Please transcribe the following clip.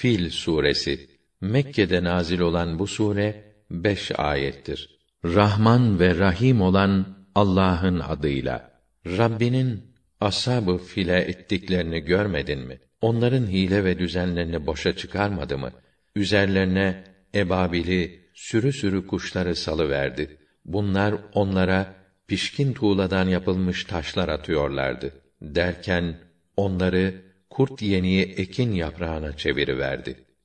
Fil suresi Mekke'de nazil olan bu sure beş ayettir. Rahman ve Rahim olan Allah'ın adıyla. Rabbinin asabı file ettiklerini görmedin mi? Onların hile ve düzenlerini boşa çıkarmadı mı? Üzerlerine ebabili, sürü sürü kuşları salıverdi. Bunlar onlara pişkin tuğladan yapılmış taşlar atıyorlardı. Derken onları kurt yeniği ekin yaprağına çeviriverdi.